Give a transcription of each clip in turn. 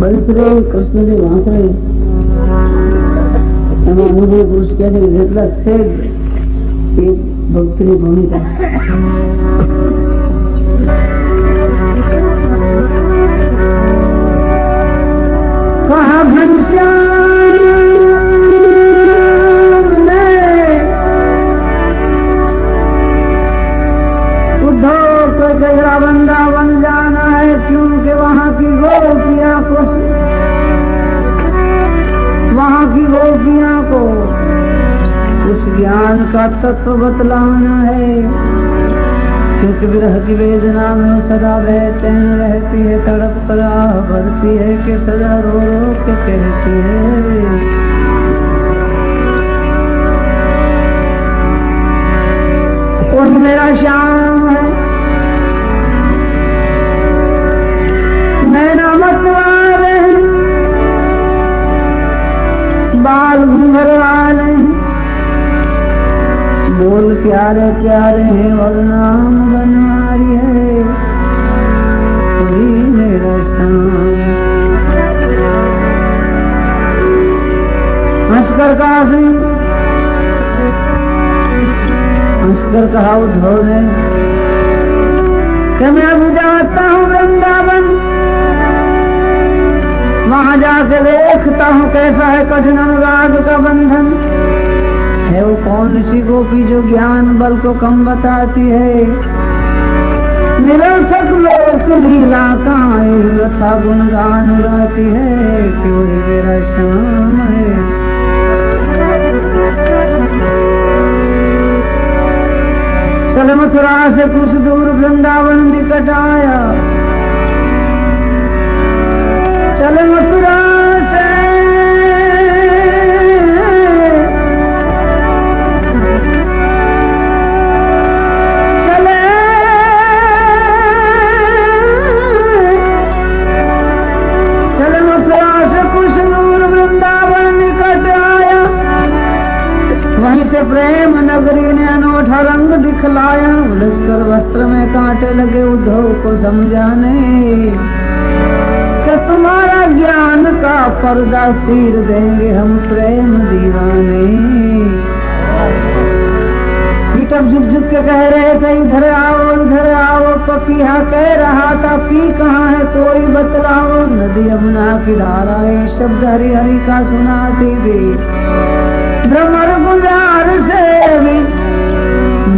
બંસરે કૃષ્ણજી વાંસરે એમાં અનુભવ પુરુષ કહે છે જેટલા છે એ ભક્તિની ભૂમિકા. કહા ઘનશ્યા का तत्व बतलाना है। क्योंकि विरह की वेदना में सदा वह चैन रहती है, तड़प पर भरती है कि सदा रो रो के कहती है। और मेरा श्याम। प्यारे प्यारे और नाम वही हंसकर कहा हंसकर कहा उद्धव ने कि मैं अभी जाता हूँ वृंदावन? वहाँ जाके देखता हूँ कैसा है कठिन अनुराग का बंधन। कौन सी गोपी जो ज्ञान बल को कम बताती है? निरर्थक लोक लीला का गुणगान गाती है। कि वही मेरा श्याम है? चल मथुरा से कुछ दूर वृंदावन निकट आया पर्दा सीर देंगे हम प्रेम दीवाने। कीटक झुक झुक के कह रहे थे, इधर आओ इधर आओ, पपीहा कह रहा था, पी कहाँ है, कोई बतलाओ? नदी यमुना की धारा है, शब्द हरि हरि का सुनाती थी भ्रमर गुजार से भी,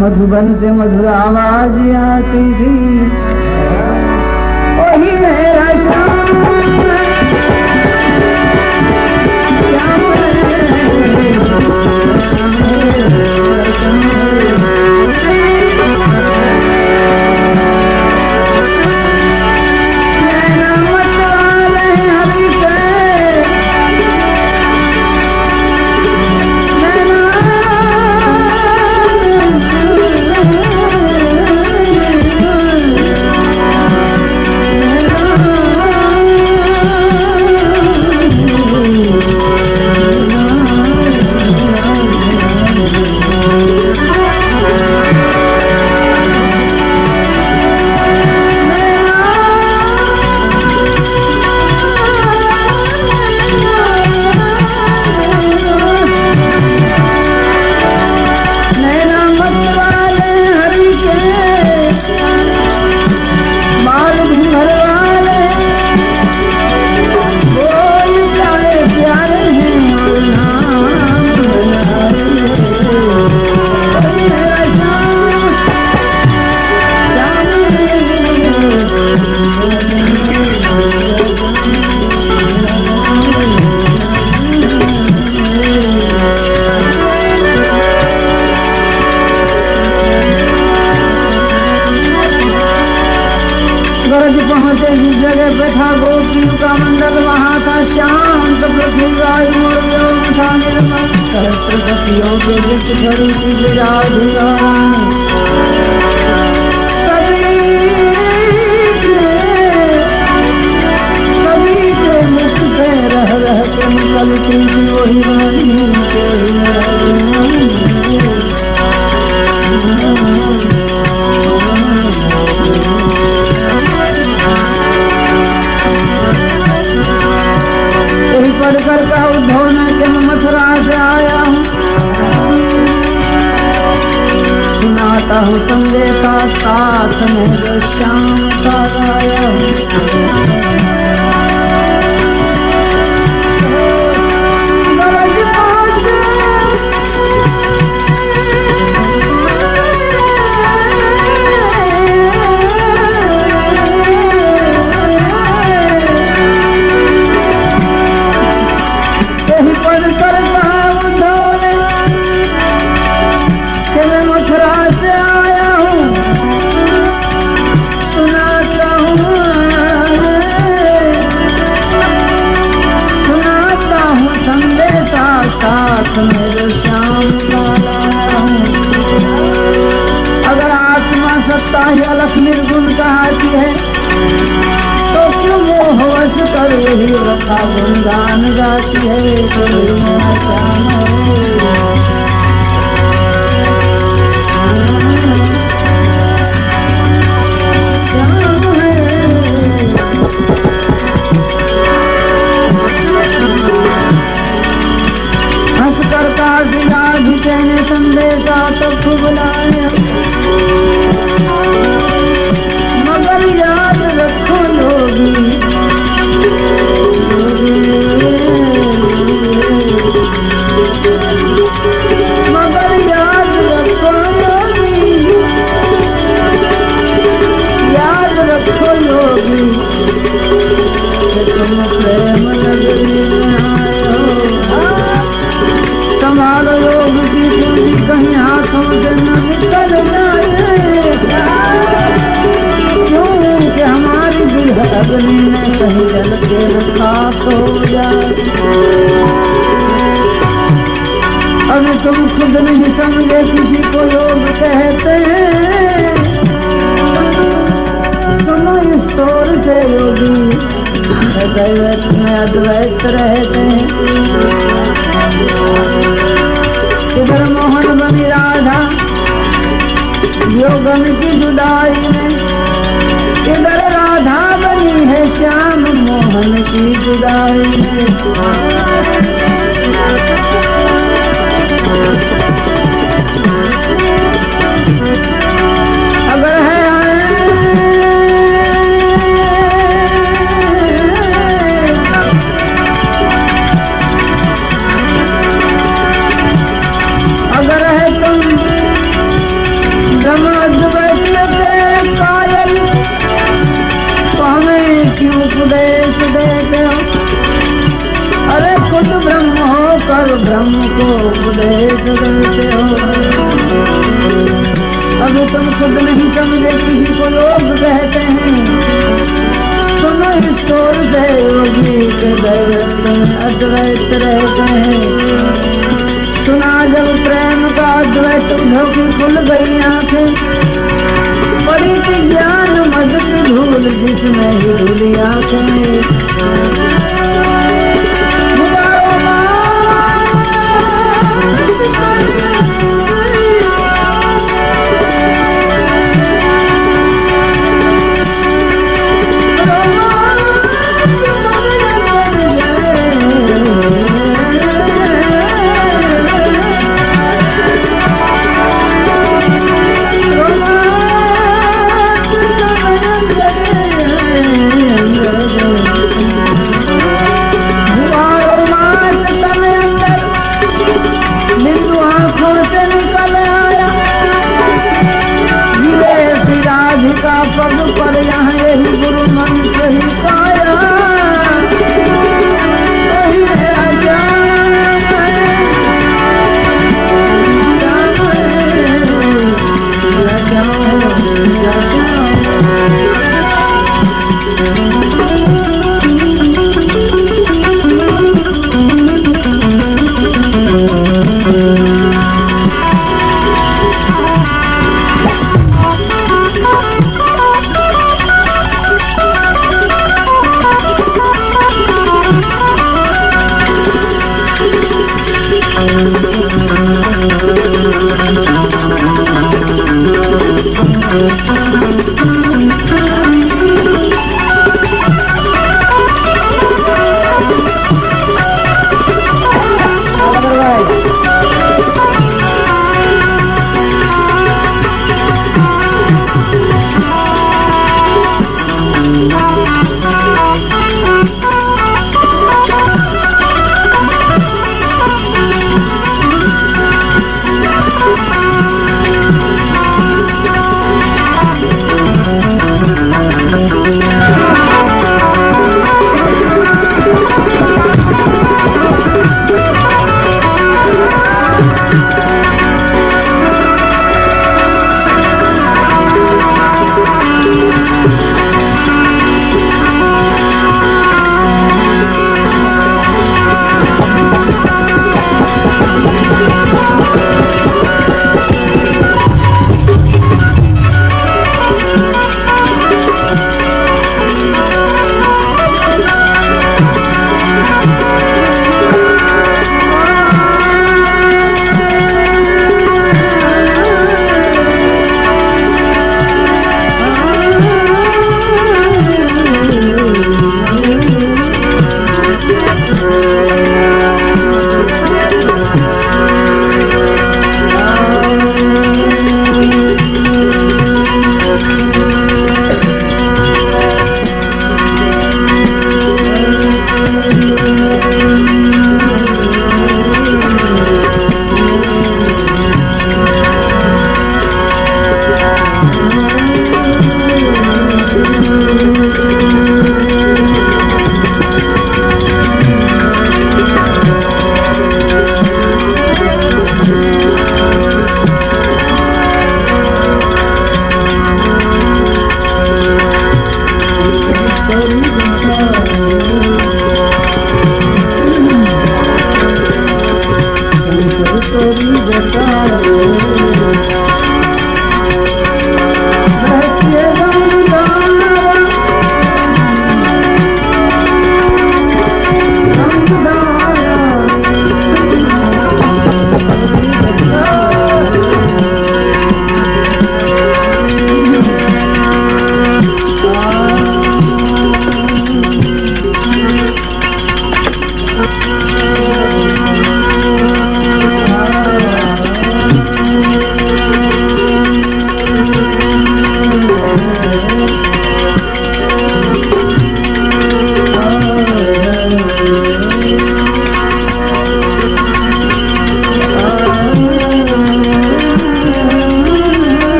मधुबन से मधुर आवाज़ आती थी। वही मेरा श्याम निर्मल सहस्त्र पतियों के विच खड़ी थी विराधुरा गाता हूँ संदेशा साथ में श्याम सदाया योगन की जुदाई में। राधा बनी है श्याम मोहन की जुदाई में। अब तुम खुद नहीं समझे किसी को लोग कहते हैं। सुनो इस तौर से गीत अद्वैत रहते हैं सुना जब प्रेम का अद्वैत उद्धव की खुल गई आँखें। पड़ी थी ज्ञान मदद भूल जिसमें ही धूली आँखें।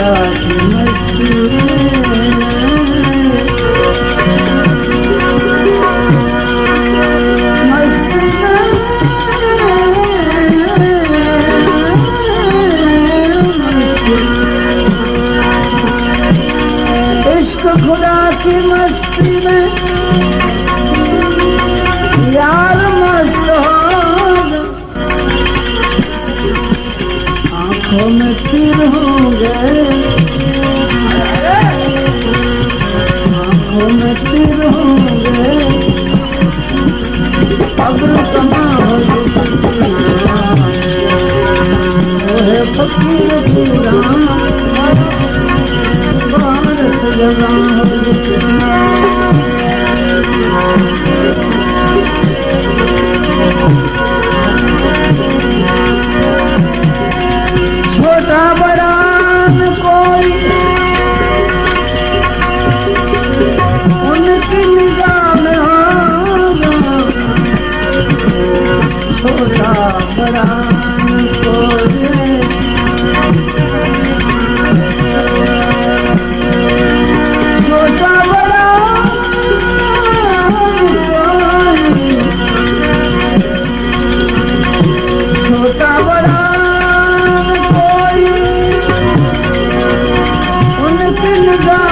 खुदा की the